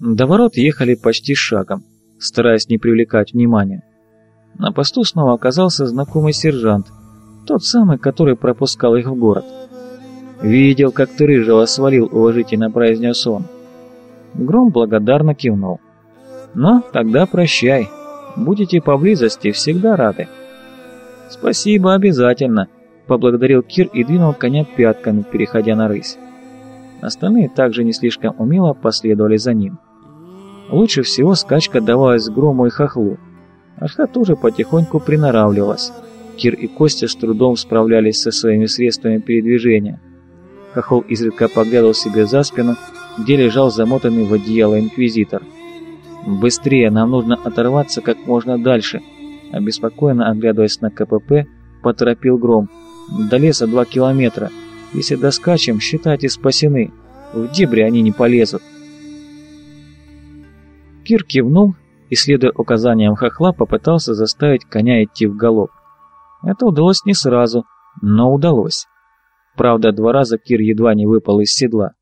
До ворот ехали почти шагом, стараясь не привлекать внимания. На посту снова оказался знакомый сержант, тот самый, который пропускал их в город. «Видел, как ты рыжего свалил», — уважительно произнес он. Гром благодарно кивнул. «Но тогда прощай. Будете поблизости, всегда рады». «Спасибо, обязательно», — поблагодарил Кир и двинул коня пятками, переходя на рысь. Остальные также не слишком умело последовали за ним. Лучше всего скачка давалась Грому и Хохлу. Арха тоже потихоньку приноравливалась. Кир и Костя с трудом справлялись со своими средствами передвижения. Хохол изредка поглядывал себе за спину, где лежал замотанный в одеяло инквизитор. «Быстрее, нам нужно оторваться как можно дальше», обеспокоенно оглядываясь на КПП, поторопил Гром. «До леса два километра. Если доскачем, считайте, спасены. В дебри они не полезут». Кир кивнул и, следуя указаниям хохла, попытался заставить коня идти в галоп. Это удалось не сразу, но удалось. Правда, два раза Кир едва не выпал из седла.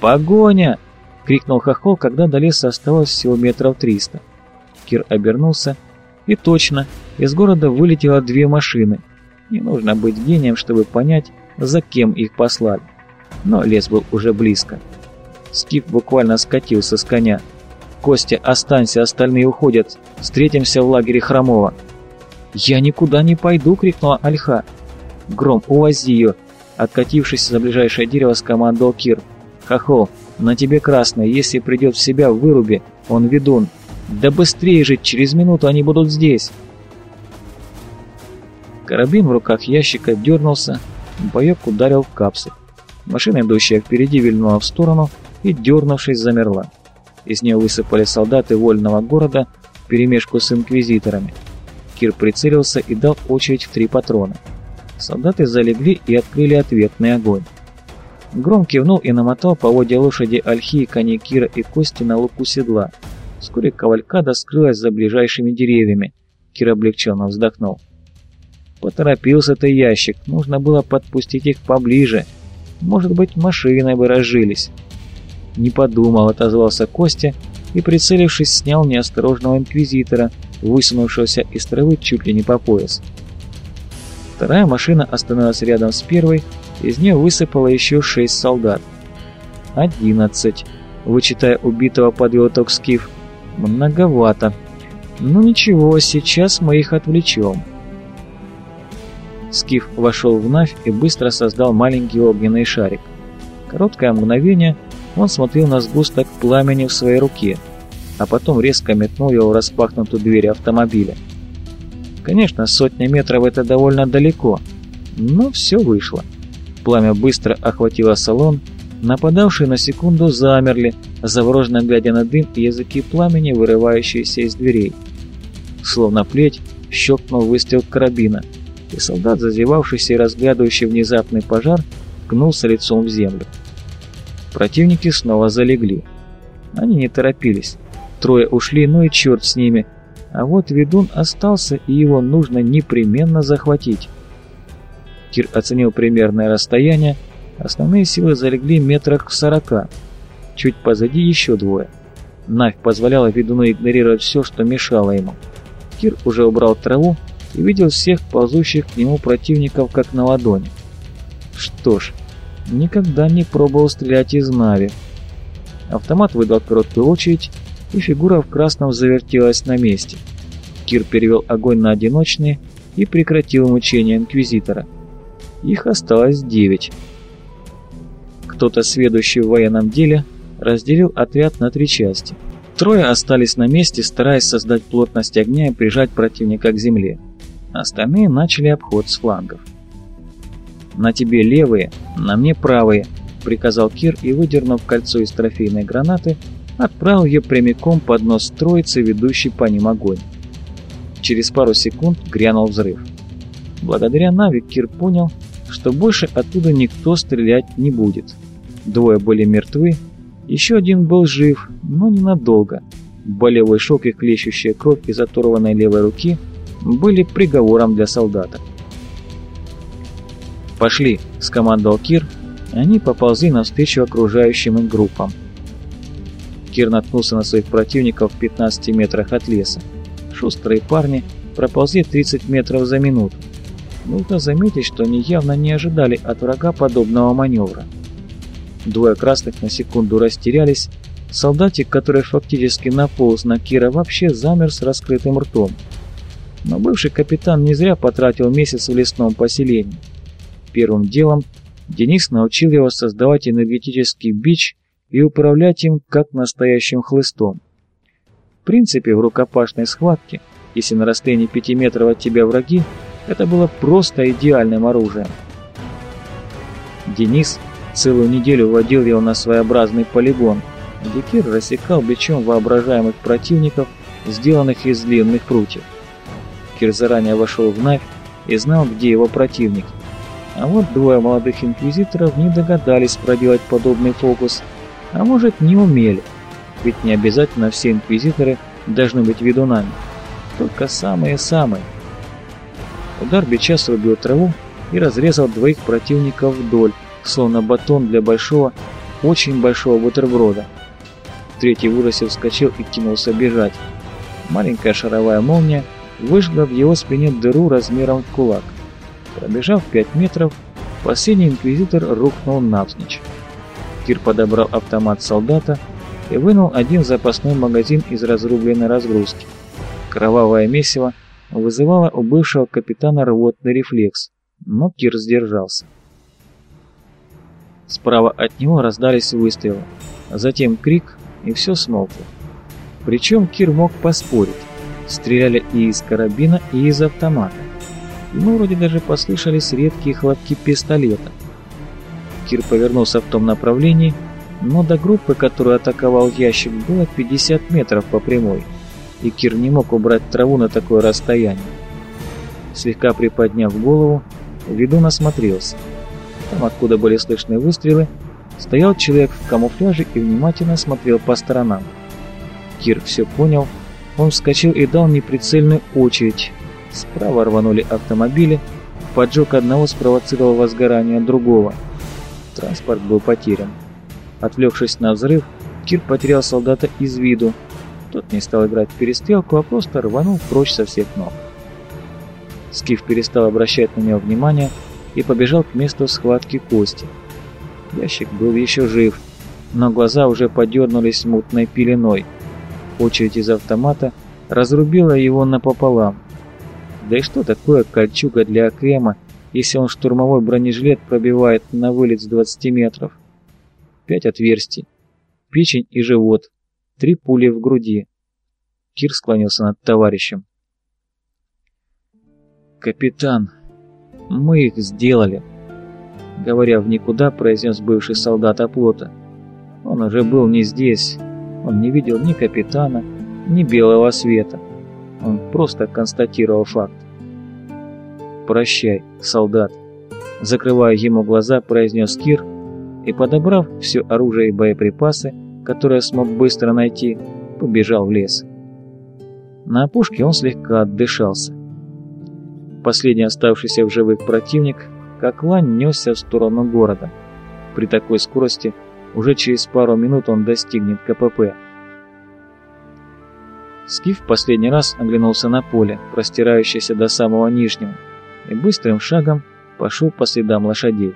«Погоня!» — крикнул хохол, когда до леса оставалось всего метров триста. Кир обернулся, и точно, из города вылетело две машины. Не нужно быть гением, чтобы понять, за кем их послали. Но лес был уже близко. Скиф буквально скатился с коня. «Костя, останься, остальные уходят. Встретимся в лагере Хромова». «Я никуда не пойду!» — крикнула Альха. «Гром, увози ее!» Откатившись за ближайшее дерево, скомандовал Кир. «Хохол, на тебе красное, если придет в себя, выруби, он ведун. Да быстрее же, через минуту они будут здесь!» Карабин в руках ящика дернулся, боек ударил в капсуль. Машина, идущая впереди, вильнула в сторону и, дернувшись, замерла. Из нее высыпали солдаты вольного города в перемешку с инквизиторами. Кир прицелился и дал очередь в три патрона. Солдаты залегли и открыли ответный огонь. Гром кивнул и намотал поводья лошади Альхи коней Кира и Кости на луку седла. Вскоре кавалькада скрылась за ближайшими деревьями. Кир облегченно вздохнул. Поторопился ты ящик, нужно было подпустить их поближе. Может быть, машиной бы разжились. «Не подумал», — отозвался Костя и, прицелившись, снял неосторожного инквизитора, высунувшегося из травы чуть ли не по пояс. Вторая машина остановилась рядом с первой, из нее высыпало еще шесть солдат. «Одиннадцать», — вычитая убитого, подвел ток Скиф. «Многовато. Ну ничего, сейчас мы их отвлечем». Скиф вошел в Навь и быстро создал маленький огненный шарик. Короткое мгновение — он смотрел на сгусток пламени в своей руке, а потом резко метнул его в распахнутую дверь автомобиля. Конечно, сотня метров это довольно далеко, но все вышло. Пламя быстро охватило салон, нападавшие на секунду замерли, завороженно глядя на дым и языки пламени, вырывающиеся из дверей. Словно плеть, щелкнул выстрел карабина, и солдат, зазевавшийся и разглядывающий внезапный пожар, ткнулся лицом в землю. Противники снова залегли. Они не торопились. Трое ушли, ну и черт с ними. А вот ведун остался, и его нужно непременно захватить. Кир оценил примерное расстояние. Основные силы залегли метрах в сорока. Чуть позади еще двое. Навь позволяла ведуну игнорировать все, что мешало ему. Кир уже убрал траву и видел всех ползущих к нему противников как на ладони. Что ж, Никогда не пробовал стрелять из Нави. Автомат выдал короткую очередь, и фигура в красном завертелась на месте. Кир перевел огонь на одиночные и прекратил мучение Инквизитора. Их осталось девять. Кто-то, сведущий в военном деле, разделил отряд на три части. Трое остались на месте, стараясь создать плотность огня и прижать противника к земле. Остальные начали обход с флангов. «На тебе левые, на мне правые», — приказал Кир и, выдернув кольцо из трофейной гранаты, отправил ее прямиком под нос троицы, ведущей по ним огонь. Через пару секунд грянул взрыв. Благодаря Нави Кир понял, что больше оттуда никто стрелять не будет. Двое были мертвы, еще один был жив, но ненадолго. Болевой шок и клещущая кровь из оторванной левой руки были приговором для солдата. «Пошли!» — скомандовал Кир, они поползли навстречу окружающим их группам. Кир наткнулся на своих противников в 15 метрах от леса. Шустрые парни проползли 30 метров за минуту. Нужно заметить, что они явно не ожидали от врага подобного маневра. Двое красных на секунду растерялись, солдатик, который фактически наполз на Кира, вообще замер с раскрытым ртом. Но бывший капитан не зря потратил месяц в лесном поселении. Первым делом Денис научил его создавать энергетический бич и управлять им как настоящим хлыстом. В принципе, в рукопашной схватке, если на расстоянии 5 метров от тебя враги, это было просто идеальным оружием. Денис целую неделю водил его на своеобразный полигон, где Кир рассекал бичом воображаемых противников, сделанных из длинных прутьев. Кир заранее вошел в Навь и знал, где его противники. А вот двое молодых инквизиторов не догадались проделать подобный фокус – а может, не умели. Ведь не обязательно все инквизиторы должны быть ведунами. Только самые-самые. Удар бича срубил траву и разрезал двоих противников вдоль, словно батон для большого, очень большого бутерброда. Третий в ужасе вскочил и кинулся бежать. Маленькая шаровая молния выжгла в его спине дыру размером в кулак. Пробежав пять метров, последний инквизитор рухнул навзничь. Кир подобрал автомат солдата и вынул один запасной магазин из разрубленной разгрузки. Кровавое месиво вызывало у бывшего капитана рвотный рефлекс, но Кир сдержался. Справа от него раздались выстрелы, затем крик, и все смолкло. Причем Кир мог поспорить. Стреляли и из карабина, и из автомата. Ему вроде даже послышались редкие хлопки пистолета – Кир повернулся в том направлении, но до группы, которую атаковал ящик, было 50 метров по прямой, и Кир не мог убрать траву на такое расстояние. Слегка приподняв голову, ведун осмотрелся. Там, откуда были слышны выстрелы, стоял человек в камуфляже и внимательно смотрел по сторонам. Кир все понял, он вскочил и дал неприцельную очередь. Справа рванули автомобили, поджог одного спровоцировал возгорание другого – Транспорт был потерян. Отвлекшись на взрыв, Кир потерял солдата из виду. Тот не стал играть в перестрелку, а просто рванул прочь со всех ног. Скиф перестал обращать на него внимание и побежал к месту схватки Кости. Ящик был еще жив, но глаза уже подернулись мутной пеленой. Очередь из автомата разрубила его напополам. Да и что такое кольчуга для Акрема, если он штурмовой бронежилет пробивает на вылет с 20 метров. Пять отверстий. Печень и живот. Три пули в груди. Кир склонился над товарищем. «Капитан, мы их сделали!» Говоря в никуда, произнес бывший солдат оплота. Он уже был не здесь. Он не видел ни капитана, ни белого света. Он просто констатировал факт. «Прощай, солдат!» Закрывая ему глаза, произнес Кир и, подобрав все оружие и боеприпасы, которые смог быстро найти, побежал в лес. На опушке он слегка отдышался. Последний оставшийся в живых противник, как лань, несся в сторону города. При такой скорости уже через пару минут он достигнет КПП. Скиф последний раз оглянулся на поле, простирающееся до самого нижнего и быстрым шагом пошел по следам лошадей.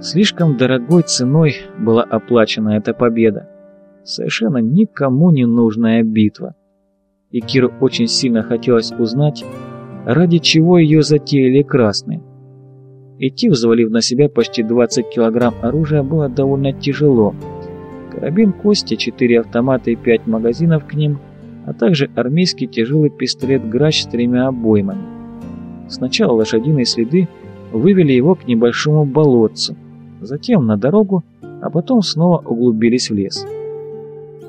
Слишком дорогой ценой была оплачена эта победа. Совершенно никому не нужная битва. И Киру очень сильно хотелось узнать, ради чего ее затеяли красные. Идти, взвалив на себя почти 20 килограмм оружия, было довольно тяжело. Карабин Кости, 4 автомата и 5 магазинов к ним, а также армейский тяжелый пистолет Грач с тремя обоймами. Сначала лошадиные следы вывели его к небольшому болотцу, затем на дорогу, а потом снова углубились в лес.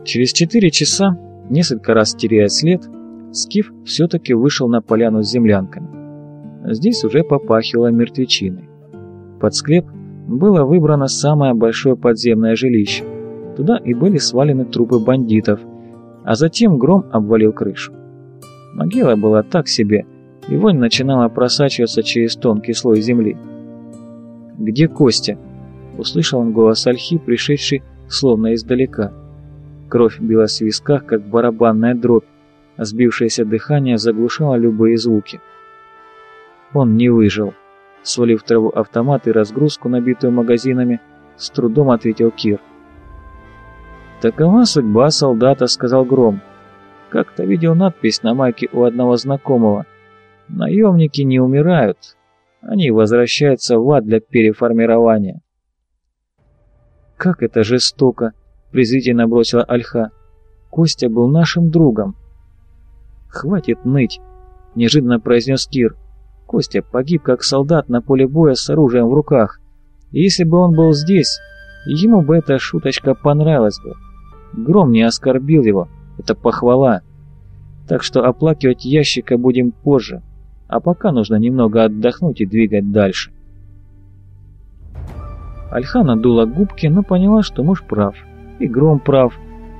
Через четыре часа, несколько раз теряя след, Скиф все-таки вышел на поляну с землянками. Здесь уже попахивало мертвечиной. Под склеп было выбрано самое большое подземное жилище. Туда и были свалены трупы бандитов, а затем гром обвалил крышу. Могила была так себе – и вонь начинала просачиваться через тонкий слой земли. «Где Костя?» — услышал он голос Альхи, пришедший словно издалека. Кровь била в висках, как барабанная дробь, а сбившееся дыхание заглушало любые звуки. Он не выжил. Свалив траву автомат и разгрузку, набитую магазинами, с трудом ответил Кир. «Такова судьба солдата», — сказал Гром. «Как-то видел надпись на майке у одного знакомого. Наемники не умирают. Они возвращаются в ад для переформирования». «Как это жестоко!» — презрительно бросила Альха. «Костя был нашим другом». «Хватит ныть!» — неожиданно произнес Кир. «Костя погиб как солдат на поле боя с оружием в руках. И если бы он был здесь, ему бы эта шуточка понравилась бы. Гром не оскорбил его, это похвала. Так что оплакивать ящика будем позже, а пока нужно немного отдохнуть и двигать дальше». Альхана дула губки, но поняла, что муж прав. И Гром прав.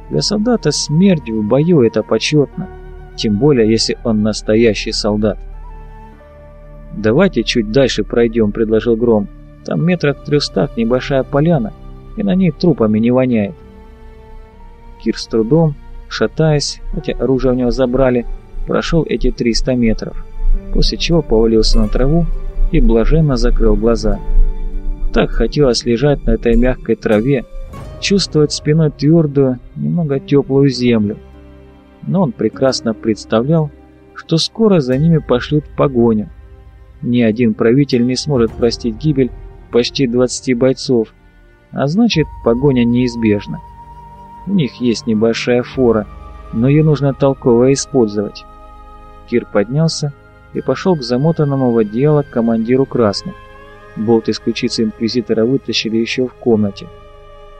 Для солдата смерть в бою это почетно. Тем более, если он настоящий солдат. «Давайте чуть дальше пройдем», — предложил Гром. «Там метрах трехстах небольшая поляна, и на ней трупами не воняет». Кир с трудом, шатаясь, хотя оружие у него забрали, прошел эти 300 метров, после чего повалился на траву и блаженно закрыл глаза. Так хотелось лежать на этой мягкой траве, чувствовать спиной твердую, немного теплую землю. Но он прекрасно представлял, что скоро за ними пошлют погоню. Ни один правитель не сможет простить гибель почти 20 бойцов, а значит погоня неизбежна. У них есть небольшая фора, но ее нужно толково использовать. Кир поднялся и пошел к замотанному в одеяло командиру красных. Болт из ключицы инквизитора вытащили еще в комнате.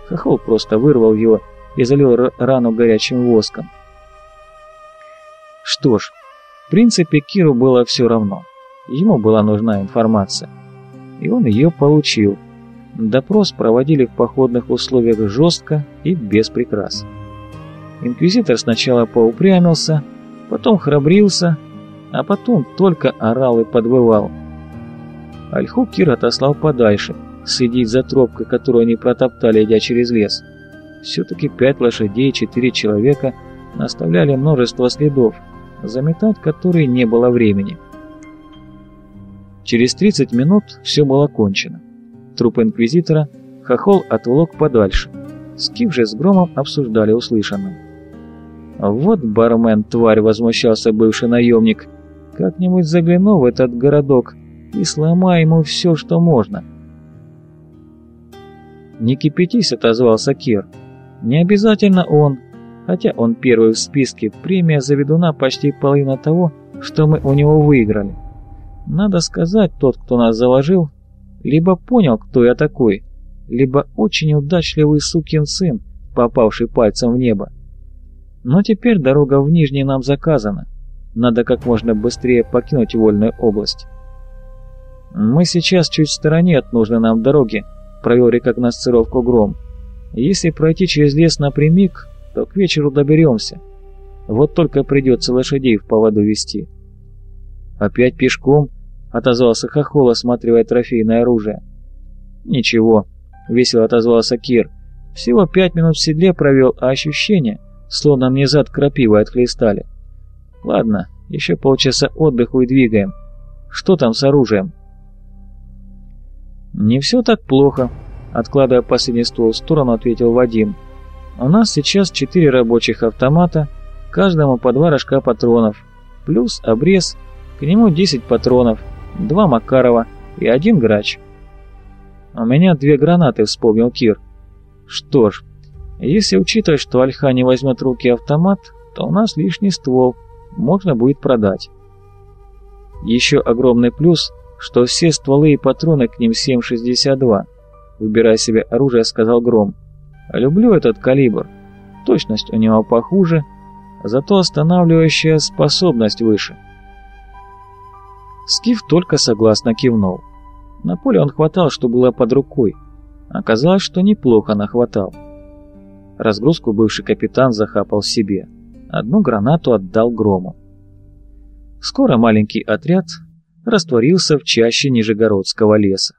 Хохол просто вырвал его и залил рану горячим воском. Что ж, в принципе, Киру было все равно. Ему была нужна информация. И он ее получил. Допрос проводили в походных условиях жестко и без прикрас. Инквизитор сначала поупрямился, потом храбрился, а потом только орал и подвывал. Альху Кир отослал подальше – следить за тропкой, которую они протоптали, идя через лес. Все-таки пять лошадей и четыре человека наставляли множество следов, заметать которые не было времени. Через 30 минут все было кончено. Труп инквизитора Хохол отволок подальше. Скиф же с Громом обсуждали услышанное. «Вот бармен, тварь!» — возмущался бывший наемник. «Как-нибудь загляну в этот городок и сломай ему все, что можно». «Не кипятись», — отозвался Кир. «Не обязательно он, хотя он первый в списке, премия за ведуна почти половина того, что мы у него выиграли. Надо сказать, тот, кто нас заложил, либо понял, кто я такой, либо очень удачливый сукин сын, попавший пальцем в небо. Но теперь дорога в Нижний нам заказана. Надо как можно быстрее покинуть вольную область. Мы сейчас чуть в стороне от нужной нам дороги, провел рекогносцировку Гром. Если пройти через лес напрямик, то к вечеру доберемся. Вот только придется лошадей в поводу вести. «Опять пешком?» — отозвался Хохол, осматривая трофейное оружие. «Ничего», — весело отозвался Кир. «Всего пять минут в седле провел, а ощущение, словно мне зад крапивой отхлестали. Ладно, еще полчаса отдыху и двигаем. Что там с оружием?» «Не все так плохо», — откладывая последний ствол в сторону, ответил Вадим. «У нас сейчас четыре рабочих автомата, каждому по два рожка патронов, плюс обрез, к нему 10 патронов, два Макарова и один грач». «У меня две гранаты», — вспомнил Кир. «Что ж, если учитывать, что Альха не возьмет руки автомат, то у нас лишний ствол, можно будет продать». Еще огромный плюс — что все стволы и патроны к ним 7,62. Выбирая себе оружие, сказал Гром. Люблю этот калибр. Точность у него похуже, зато останавливающая способность выше. Скиф только согласно кивнул. На поле он хватал, что было под рукой. Оказалось, что неплохо нахватал. Разгрузку бывший капитан захапал себе. Одну гранату отдал Грому. Скоро маленький отряд растворился в чаще Нижегородского леса.